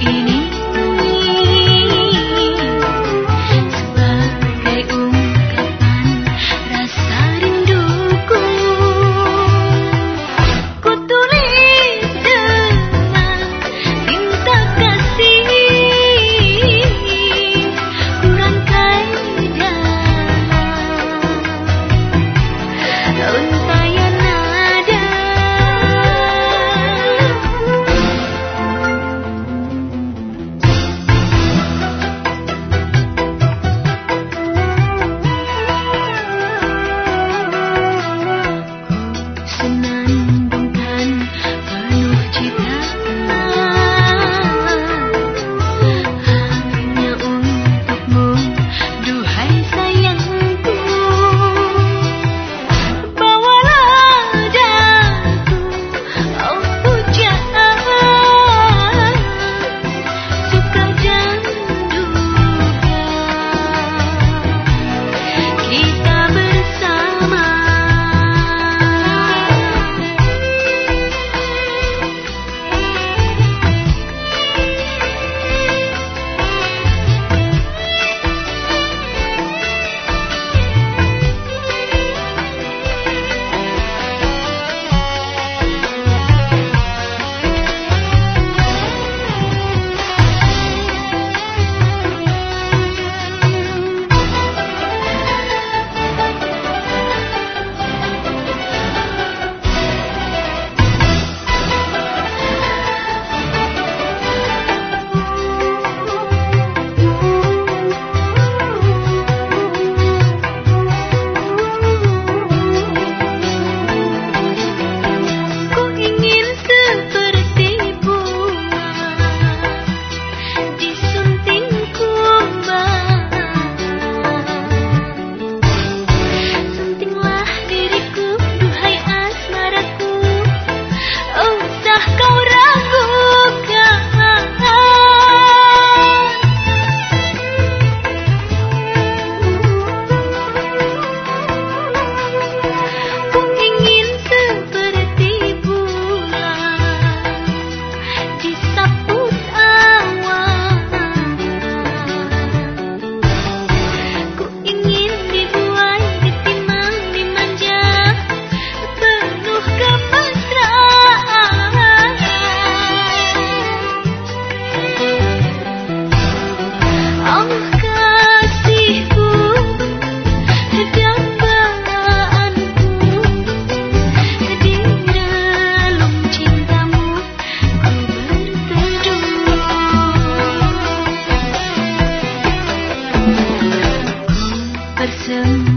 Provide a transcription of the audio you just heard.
与你。I'd